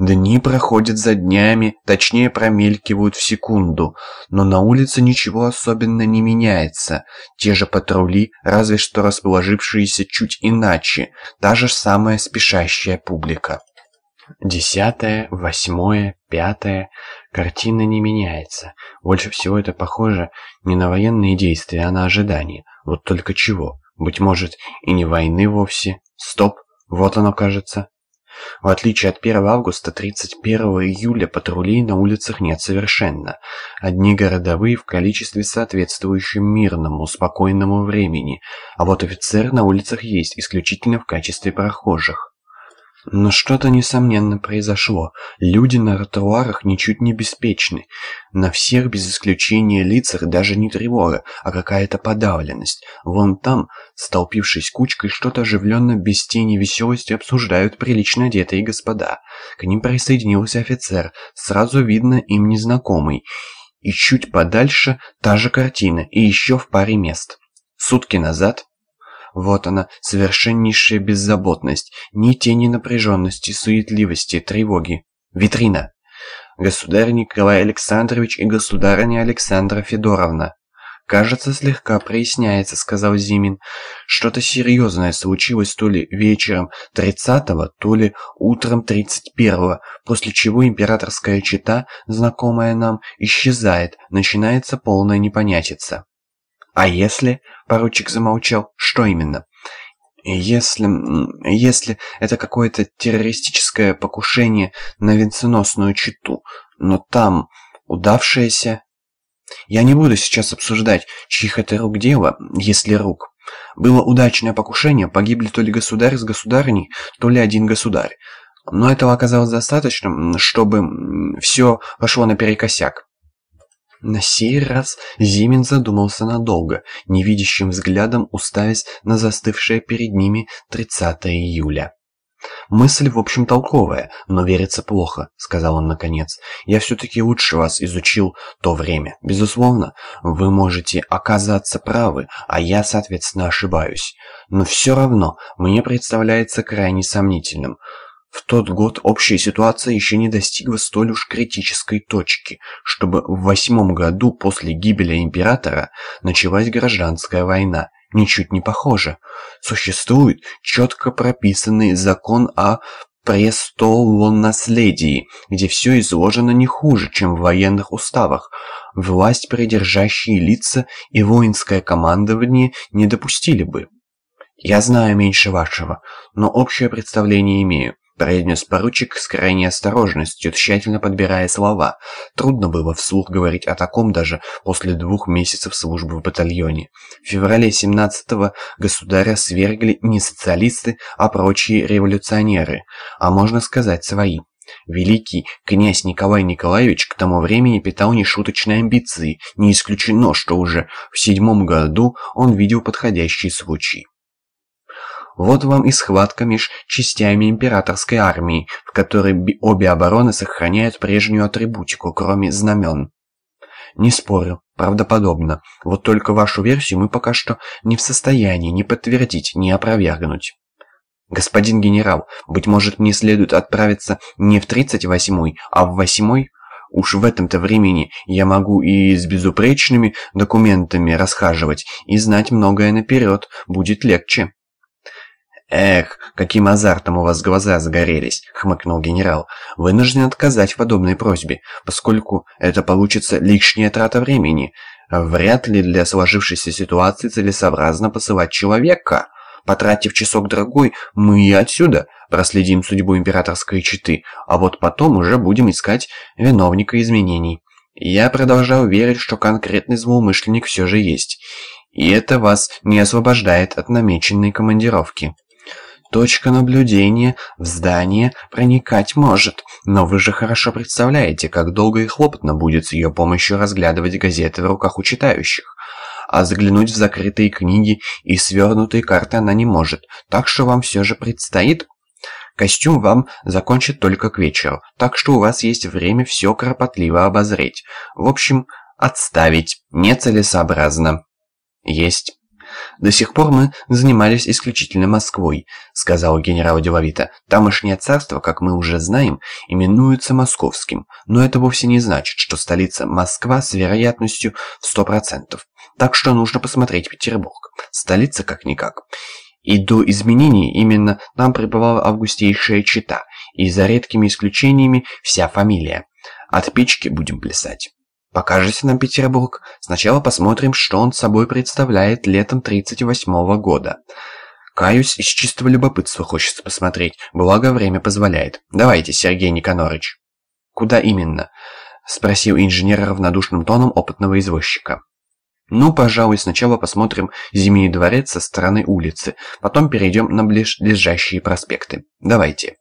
Дни проходят за днями, точнее промелькивают в секунду, но на улице ничего особенно не меняется. Те же патрули, разве что расположившиеся чуть иначе, та же самая спешащая публика. Десятое, восьмое, пятое. Картина не меняется. Больше всего это похоже не на военные действия, а на ожидание. Вот только чего? Быть может, и не войны вовсе. Стоп, вот оно кажется. В отличие от 1 августа, 31 июля патрулей на улицах нет совершенно. Одни городовые в количестве соответствующем мирному, спокойному времени, а вот офицеры на улицах есть исключительно в качестве прохожих. Но что-то, несомненно, произошло. Люди на тротуарах ничуть не беспечны. На всех, без исключения лицах, даже не тревога, а какая-то подавленность. Вон там, столпившись кучкой, что-то оживленно, без тени веселости обсуждают прилично одетые господа. К ним присоединился офицер, сразу видно им незнакомый. И чуть подальше та же картина, и еще в паре мест. Сутки назад вот она, совершеннейшая беззаботность, ни тени напряженности, суетливости, тревоги. Витрина. Государь Николай Александрович и государыня Александра Федоровна. «Кажется, слегка проясняется», — сказал Зимин. «Что-то серьезное случилось то ли вечером 30-го, то ли утром 31-го, после чего императорская чита, знакомая нам, исчезает, начинается полная непонятица». «А если...» — поручик замолчал. «Что именно?» «Если... если это какое-то террористическое покушение на венценосную читу, но там удавшееся...» «Я не буду сейчас обсуждать, чьих это рук дело, если рук. Было удачное покушение, погибли то ли государь с государыней, то ли один государь. Но этого оказалось достаточно, чтобы все пошло наперекосяк. На сей раз Зимин задумался надолго, невидящим взглядом уставясь на застывшее перед ними 30 июля. «Мысль, в общем, толковая, но верится плохо», — сказал он наконец. «Я все-таки лучше вас изучил то время. Безусловно, вы можете оказаться правы, а я, соответственно, ошибаюсь. Но все равно мне представляется крайне сомнительным». В тот год общая ситуация еще не достигла столь уж критической точки, чтобы в восьмом году после гибели императора началась гражданская война. Ничуть не похоже. Существует четко прописанный закон о престолонаследии, где все изложено не хуже, чем в военных уставах. Власть придержащие лица и воинское командование не допустили бы. Я знаю меньше вашего, но общее представление имею произнес поручик с крайней осторожностью, тщательно подбирая слова. Трудно было вслух говорить о таком даже после двух месяцев службы в батальоне. В феврале 17-го государя свергли не социалисты, а прочие революционеры, а можно сказать свои. Великий князь Николай Николаевич к тому времени питал нешуточные амбиции, не исключено, что уже в седьмом году он видел подходящий случай. Вот вам и схватка меж частями императорской армии, в которой обе обороны сохраняют прежнюю атрибутику, кроме знамен. Не спорю, правдоподобно. Вот только вашу версию мы пока что не в состоянии ни подтвердить, ни опровергнуть. Господин генерал, быть может мне следует отправиться не в 38-й, а в 8-й? Уж в этом-то времени я могу и с безупречными документами расхаживать, и знать многое наперед, будет легче. «Эх, каким азартом у вас глаза загорелись!» — хмыкнул генерал. «Вынужден отказать в подобной просьбе, поскольку это получится лишняя трата времени. Вряд ли для сложившейся ситуации целесообразно посылать человека. Потратив часок-другой, мы и отсюда проследим судьбу императорской четы, а вот потом уже будем искать виновника изменений. Я продолжаю верить, что конкретный злоумышленник все же есть». И это вас не освобождает от намеченной командировки. Точка наблюдения в здание проникать может, но вы же хорошо представляете, как долго и хлопотно будет с ее помощью разглядывать газеты в руках у читающих. А заглянуть в закрытые книги и свернутые карты она не может, так что вам все же предстоит... Костюм вам закончит только к вечеру, так что у вас есть время все кропотливо обозреть. В общем, отставить нецелесообразно. Есть. «До сих пор мы занимались исключительно Москвой», — сказал генерал деловито. «Тамошнее царство, как мы уже знаем, именуется Московским, но это вовсе не значит, что столица Москва с вероятностью в сто процентов. Так что нужно посмотреть Петербург. Столица как-никак». И до изменений именно там пребывала августейшая чита, и за редкими исключениями вся фамилия. От печки будем плясать. Покажите нам Петербург. Сначала посмотрим, что он собой представляет летом 38-го года. Каюсь, из чистого любопытства хочется посмотреть, благо время позволяет. Давайте, Сергей Никонорович. Куда именно? Спросил инженер равнодушным тоном опытного извозчика. Ну, пожалуй, сначала посмотрим Зимний дворец со стороны улицы, потом перейдем на ближайшие проспекты. Давайте.